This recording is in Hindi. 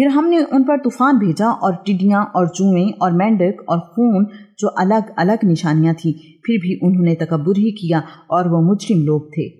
फिर हमने उन पर तूफ़ान भेजा और टिड्डियाँ और चूहे और मेंढक और खून, जो अलग अलग निशानियाँ थी, फिर भी उन्होंने तकबर ही किया और वो मुजरिम लोग थे।